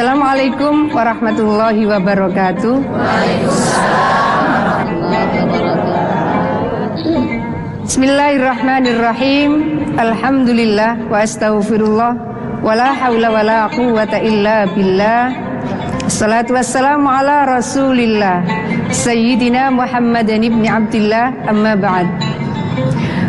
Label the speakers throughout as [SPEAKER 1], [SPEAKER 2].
[SPEAKER 1] Assalamualaikum warahmatullahi wabarakatuh. Bismillahirrahmanirrahim. Alhamdulillah wa astaghfirullah wa la haula wa la quwwata illa billah. Assalatu wassalamu ala Rasulillah Sayyidina Muhammadan ibn Abdullah amma ba'd.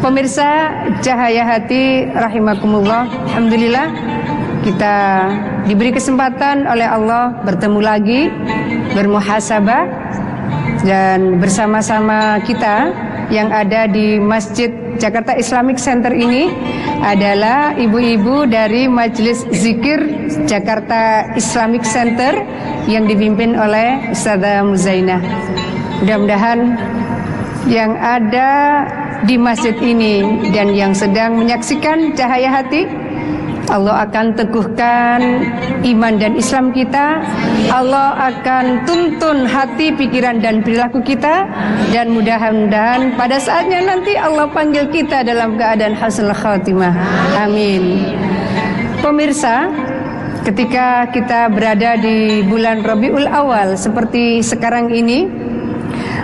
[SPEAKER 1] Pemirsa Cahaya Hati rahimakumullah. Alhamdulillah kita diberi kesempatan oleh Allah bertemu lagi bermuhasabah dan bersama-sama kita yang ada di Masjid Jakarta Islamic Center ini adalah ibu-ibu dari Majelis Zikir Jakarta Islamic Center yang dipimpin oleh Ustazah Muzainah. Mudah-mudahan yang ada di masjid ini dan yang sedang menyaksikan cahaya hati Allah akan teguhkan iman dan Islam kita. Allah akan tuntun hati, pikiran dan perilaku kita dan mudah-mudahan pada saatnya nanti Allah panggil kita dalam keadaan hasil khatimah. Amin. Pemirsa, ketika kita berada di bulan Rabiul Awal seperti sekarang ini,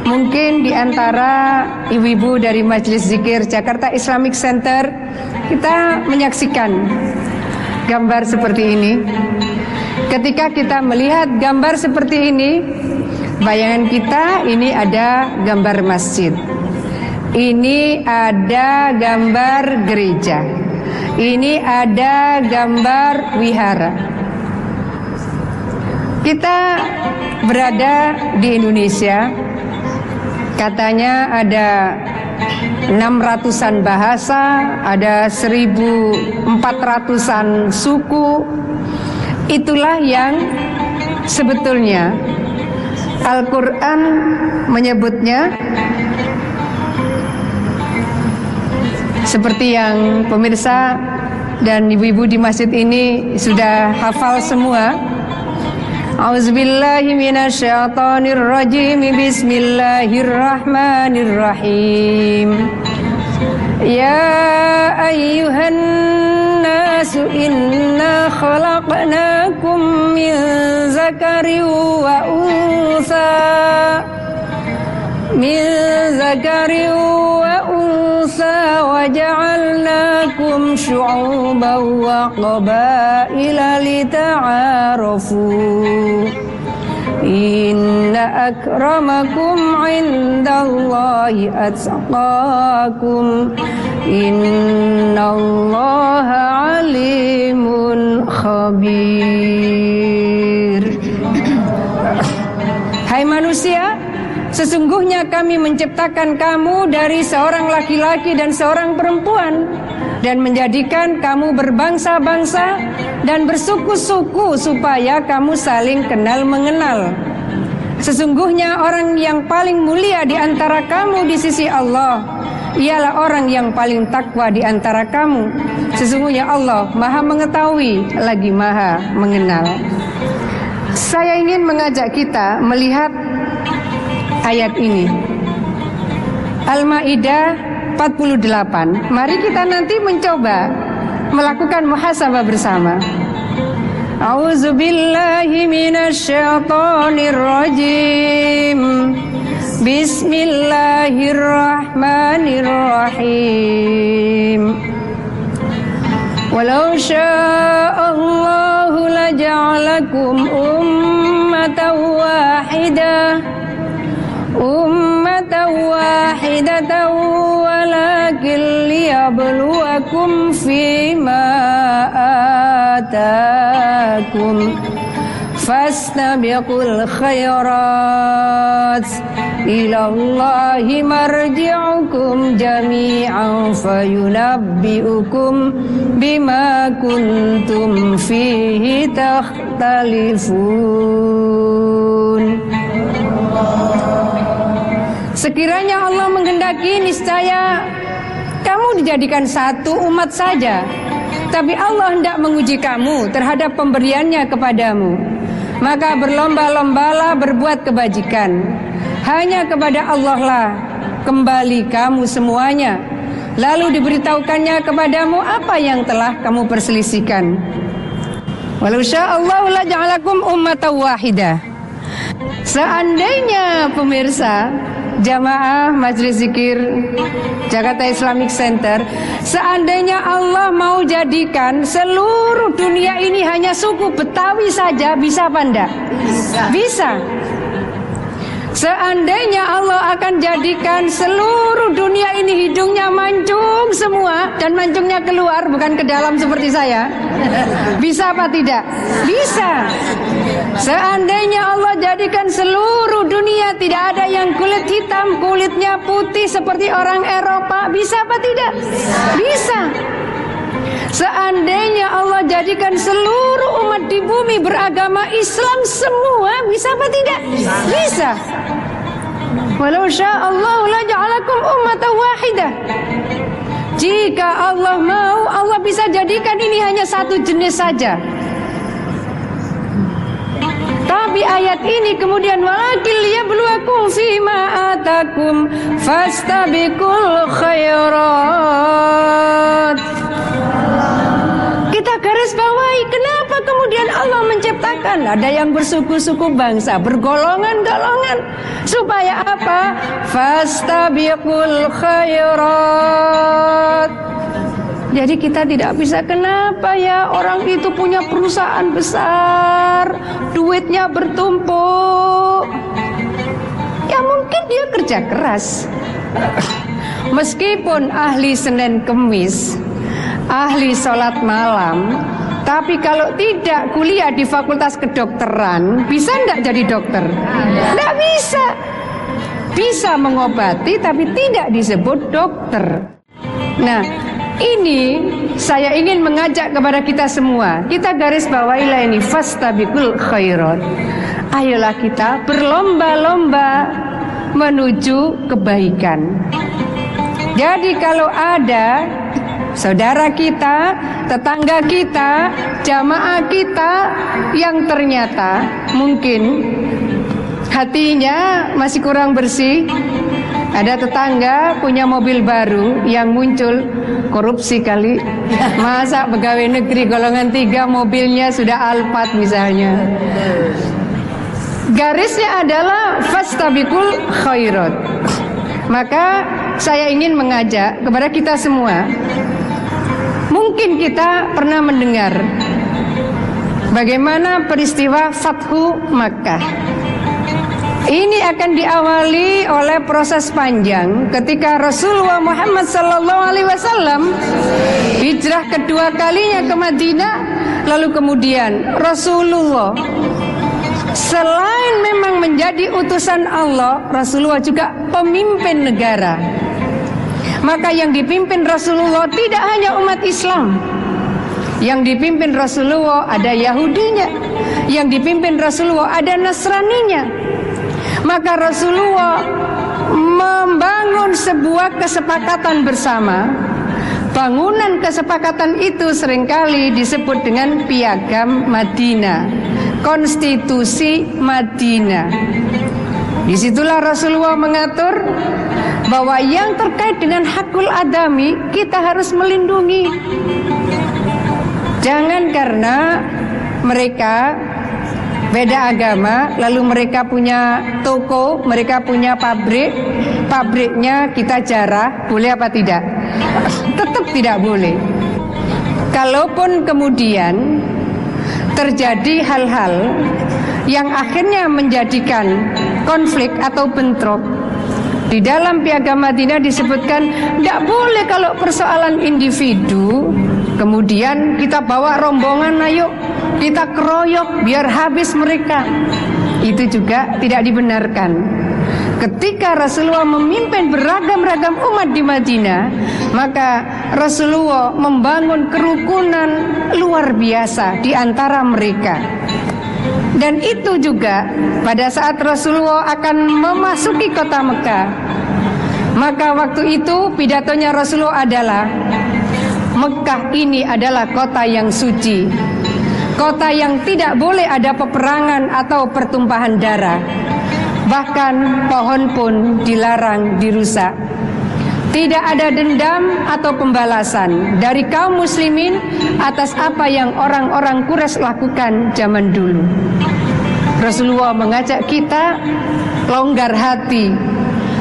[SPEAKER 1] mungkin di antara ibu-ibu dari Majelis Zikir Jakarta Islamic Center kita menyaksikan gambar seperti ini. Ketika kita melihat gambar seperti ini, bayangan kita ini ada gambar masjid. Ini ada gambar gereja. Ini ada gambar wihara. Kita berada di Indonesia. Katanya ada 600-an bahasa, ada 1400-an suku. Itulah yang sebetulnya Al-Qur'an menyebutnya seperti yang pemirsa dan ibu-ibu di masjid ini sudah hafal semua. أعوذ بالله من الشيطان الرجيم. بسم الله الرحمن الرحيم. يا أيها الناس إنا خلقناكم من ذكر وأنثى. من ذكر وأنثى ja'alnakum syu'uban wa qabaila lita'arafu. Inna akramakum indallahi atqakum. Innallaha alimun khabir. Hai manusia Sesungguhnya kami menciptakan kamu dari seorang laki-laki dan seorang perempuan dan menjadikan kamu berbangsa-bangsa dan bersuku-suku supaya kamu saling kenal mengenal. Sesungguhnya orang yang paling mulia di antara kamu di sisi Allah ialah orang yang paling takwa di antara kamu. Sesungguhnya Allah Maha mengetahui lagi Maha mengenal. Saya ingin mengajak kita melihat ayat ini. Al-Maidah 48. Mari kita nanti mencoba melakukan muhasabah bersama. A'udzu billahi. Bismillahirrahmanirrahim. Walau sya'allahu laja'alakum ummatan wahidah ummatan wahidatan walakin liyabluwakum fima atakum fastabiqul khairat ila Allahi marji'ukum jami'an fayunabbi'ukum bima kuntum fihi takhtalifun. Sekiranya Allah menghendaki niscaya kamu dijadikan satu umat saja. Tapi Allah hendak menguji kamu terhadap pemberiannya kepadamu. Maka berlomba-lombalah berbuat kebajikan. Hanya kepada Allah lah kembali kamu semuanya. Lalu diberitahukannya kepadamu apa yang telah kamu perselisihkan. Walau sya'allahu la ja'alakum ummatan wahidah. Seandainya pemirsa jamaah Majelis Zikir Jakarta Islamic Center Seandainya Allah mau jadikan seluruh dunia ini hanya suku Betawi saja Bisa apa enggak? Bisa Bisa Seandainya Allah akan jadikan seluruh dunia ini hidungnya mancung semua dan mancungnya keluar bukan ke dalam seperti saya. Bisa apa tidak? Bisa. Seandainya Allah jadikan seluruh dunia tidak ada yang kulit hitam, kulitnya putih seperti orang Eropa, bisa apa tidak? Bisa. Seandainya Allah jadikan seluruh umat di bumi beragama Islam semua, bisa apa tidak? Bisa. Walau Allah la ja'alakum ummatan wahidah. Jika Allah mau, Allah bisa jadikan ini hanya satu jenis saja. Tapi ayat ini kemudian walakil liyabluwakum fima atakum fastabiqul khairat. Ada yang bersuku-suku bangsa, bergolongan-golongan supaya apa? Fastabiqul khairat. Jadi kita tidak bisa kenapa ya orang itu punya perusahaan besar, duitnya bertumpuk. Ya mungkin dia kerja keras. Meskipun ahli Senin Kemis, ahli sholat malam, tapi kalau tidak kuliah di fakultas kedokteran, bisa enggak jadi dokter? Tidak bisa. Bisa mengobati tapi tidak disebut dokter. Nah, ini saya ingin mengajak kepada kita semua. Kita garis bawahilah ini fastabikul khairat. Ayolah kita berlomba-lomba menuju kebaikan. Jadi kalau ada saudara kita, tetangga kita, jamaah kita yang ternyata mungkin hatinya masih kurang bersih, ada tetangga punya mobil baru yang muncul korupsi kali. Masa pegawai negeri golongan tiga mobilnya sudah Alphard misalnya. Garisnya adalah fastabikul khairat. Maka saya ingin mengajak kepada kita semua. Mungkin kita pernah mendengar bagaimana peristiwa Fathu Makkah. Ini akan diawali oleh proses panjang ketika Rasulullah Muhammad Wasallam hijrah kedua kalinya ke Madinah, lalu kemudian Rasulullah selain memang menjadi utusan Allah, Rasulullah juga pemimpin negara. Maka yang dipimpin Rasulullah tidak hanya umat Islam, yang dipimpin Rasulullah ada Yahudinya, yang dipimpin Rasulullah ada Nasraninya, maka Rasulullah membangun sebuah kesepakatan bersama. Bangunan kesepakatan itu sering kali disebut dengan piagam Madinah, konstitusi Madinah. Di situlah Rasulullah mengatur bahwa yang terkait dengan hakul adami kita harus melindungi. Jangan karena mereka beda agama, lalu mereka punya toko, mereka punya pabrik, pabriknya kita jarah, boleh apa tidak? Tetap tidak boleh. Kalaupun kemudian terjadi hal-hal yang akhirnya menjadikan konflik atau bentrok di dalam piagam Madinah disebutkan tidak boleh kalau persoalan individu kemudian kita bawa rombongan ayo kita keroyok biar habis mereka. Itu juga tidak dibenarkan. Ketika Rasulullah memimpin beragam-ragam umat di Madinah, maka Rasulullah membangun kerukunan luar biasa di antara mereka. Dan itu juga pada saat Rasulullah akan memasuki kota Mekah. Maka waktu itu pidatonya Rasulullah adalah Mekah ini adalah kota yang suci Kota yang tidak boleh ada peperangan atau pertumpahan darah. Bahkan pohon pun dilarang dirusak. Tidak ada dendam atau pembalasan dari kaum muslimin atas apa yang orang-orang Quraisy lakukan zaman dulu. Rasulullah mengajak kita longgar hati.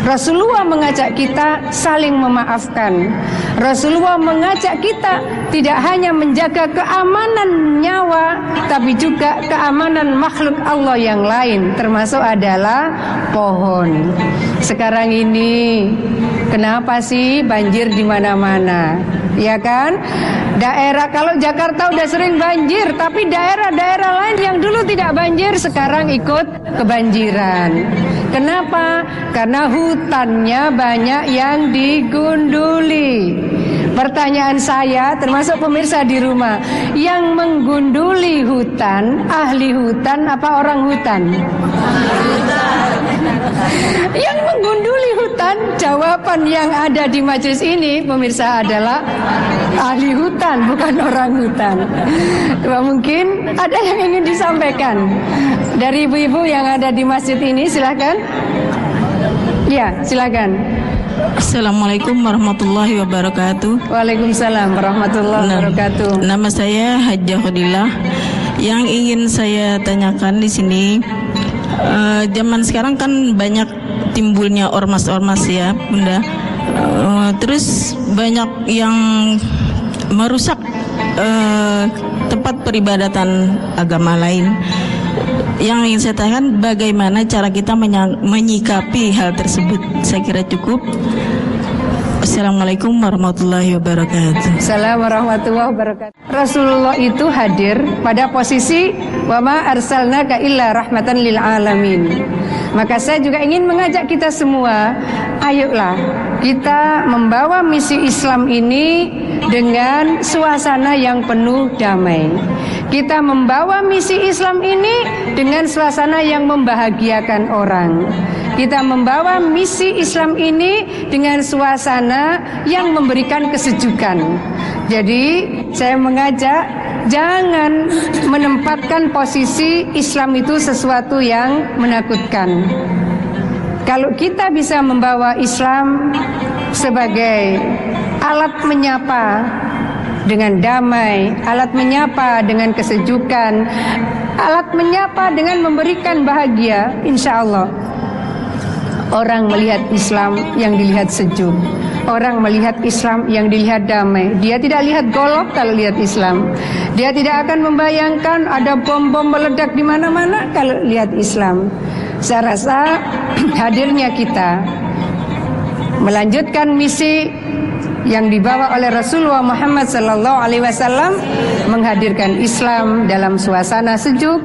[SPEAKER 1] Rasulullah mengajak kita saling memaafkan. Rasulullah mengajak kita tidak hanya menjaga keamanan nyawa, tapi juga keamanan makhluk Allah yang lain, termasuk adalah pohon. Sekarang ini, kenapa sih banjir di mana-mana? Ya kan? Daerah kalau Jakarta udah sering banjir, tapi daerah-daerah lain yang dulu tidak banjir sekarang ikut kebanjiran. Kenapa? Karena hutannya banyak yang digunduli. Pertanyaan saya termasuk pemirsa di rumah Yang menggunduli hutan Ahli hutan apa orang hutan? Yang menggunduli hutan Jawaban yang ada di majelis ini Pemirsa adalah Ahli hutan bukan orang hutan. Mungkin ada yang ingin disampaikan. Dari ibu-ibu yang ada di masjid ini silahkan Ya silakan
[SPEAKER 2] Assalamualaikum warahmatullahi wabarakatuh.
[SPEAKER 1] Waalaikumsalam warahmatullahi
[SPEAKER 2] Nah,
[SPEAKER 1] wabarakatuh.
[SPEAKER 2] Nama saya Hajjah Khadillah. Yang ingin saya tanyakan di sini, eh, zaman sekarang kan banyak timbulnya ormas-ormas ya, Bunda. Eh, terus banyak yang merusak eh, tempat peribadatan agama lain. Yang ingin saya tanyakan bagaimana cara kita menyikapi hal tersebut. Saya kira cukup. Assalamualaikum warahmatullahi wabarakatuh.
[SPEAKER 1] Assalamualaikum warahmatullahi wabarakatuh. Rasulullah itu hadir pada posisi wa ma arsalnaka illa rahmatan lil alamin. Maka saya juga ingin mengajak kita semua, ayolah kita membawa misi Islam ini dengan suasana yang penuh damai. Kita membawa misi Islam ini dengan suasana yang membahagiakan orang. Kita membawa misi Islam ini dengan suasana yang memberikan kesejukan. Jadi, saya mengajak jangan menempatkan posisi Islam itu sesuatu yang menakutkan. Kalau kita bisa membawa Islam sebagai alat menyapa dengan damai, alat menyapa dengan kesejukan, alat menyapa dengan memberikan bahagia, insya Allah Orang melihat Islam yang dilihat sejuk. Orang melihat Islam yang dilihat damai. Dia tidak lihat golok kalau lihat Islam. Dia tidak akan membayangkan ada bom-bom meledak di mana-mana kalau lihat Islam. Saya rasa hadirnya kita Melanjutkan misi yang dibawa oleh Rasulullah Muhammad sallallahu alaihi wasallam menghadirkan Islam dalam suasana sejuk,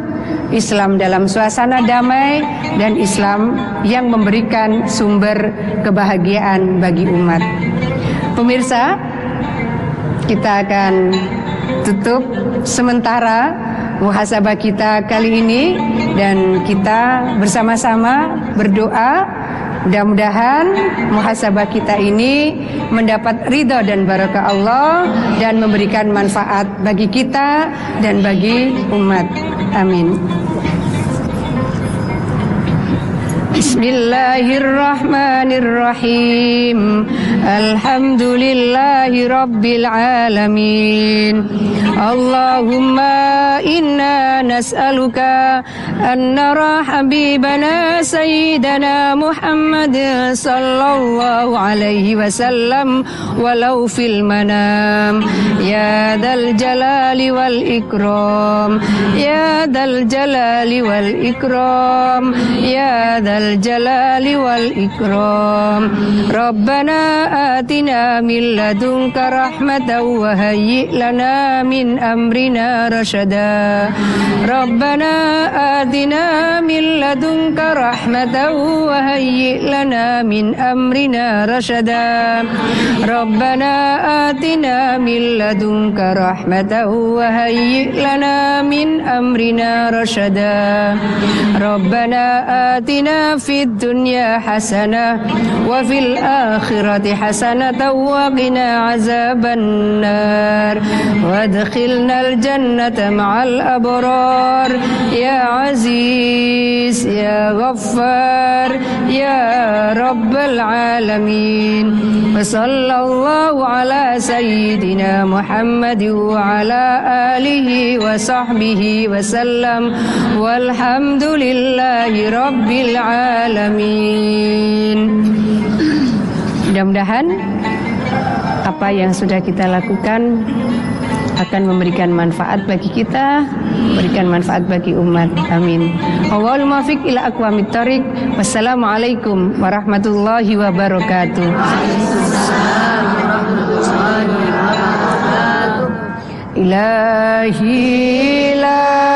[SPEAKER 1] Islam dalam suasana damai dan Islam yang memberikan sumber kebahagiaan bagi umat. Pemirsa, kita akan tutup sementara muhasabah kita kali ini dan kita bersama-sama berdoa Mudah-mudahan muhasabah kita ini mendapat ridho dan barakah Allah dan memberikan manfaat bagi kita dan bagi umat. Amin. بسم الله الرحمن الرحيم الحمد لله رب العالمين اللهم إنا نسألك أن نرى حبيبنا سيدنا محمد صلى الله عليه وسلم ولو في المنام يا ذا الجلال والإكرام يا ذا الجلال والإكرام يا ذا الجلال والإكرام. ربنا آتنا من لدنك رحمة وهيئ لنا من أمرنا رشدا. ربنا آتنا من لدنك رحمة وهيئ لنا من أمرنا رشدا. ربنا آتنا من لدنك رحمة وهيئ لنا من أمرنا رشدا. ربنا آتنا hasanah wa fil akhirati hasanatan wa qina azaban nar وادخلنا الجنة مع الأبرار. يا عزيز يا غفار يا رب العالمين. وصلى الله على سيدنا محمد وعلى آله وصحبه وسلم. والحمد لله رب العالمين. Mudah-mudahan apa yang sudah kita lakukan akan memberikan manfaat bagi kita, memberikan manfaat bagi umat. Amin. Awal mufiq ila aqwamit thariq. Wassalamualaikum warahmatullahi wabarakatuh. Ilahi lastu